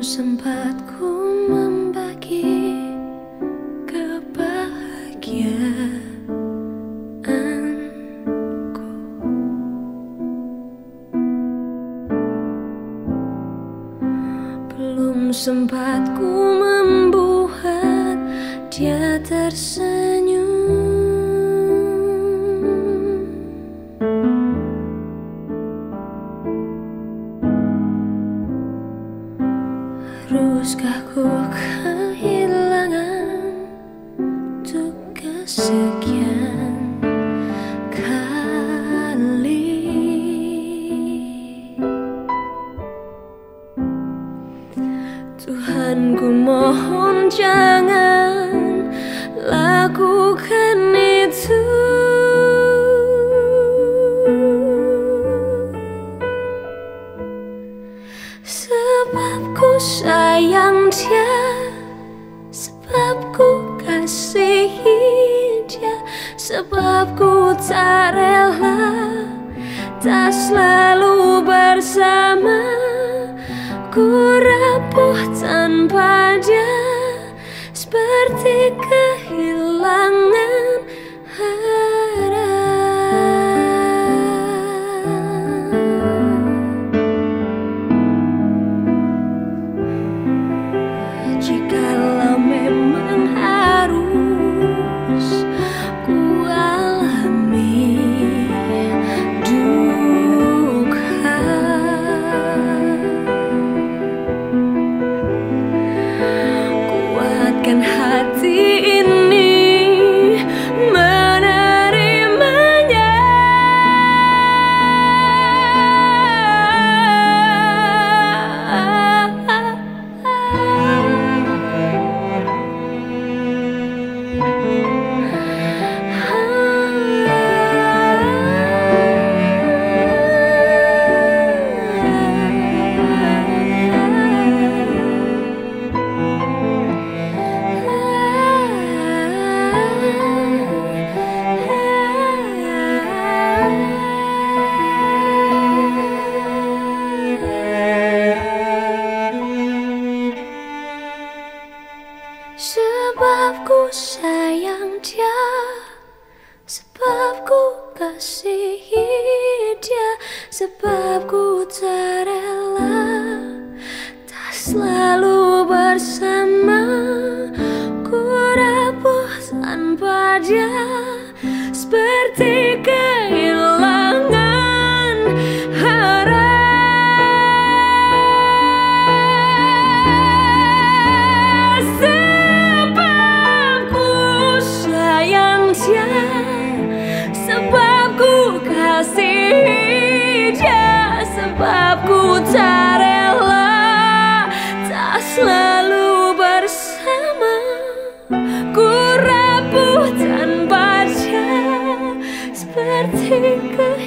Belum sempat ku membagi kebahagiaanku. Belum sempat ku membuat dia tersenyum Haruskah ku kehilangan Untuk kesekian kali? Tuhan ku mohon jangan lakukan itu Sebab ku tak rela Tak selalu bersama. Ku rapuh tanpa dia Seperti kehilangan hati Sebab ku kasihi dia Sebab ku tak Tak selalu bersama Ku rapuh tanpa dia. Seperti 低く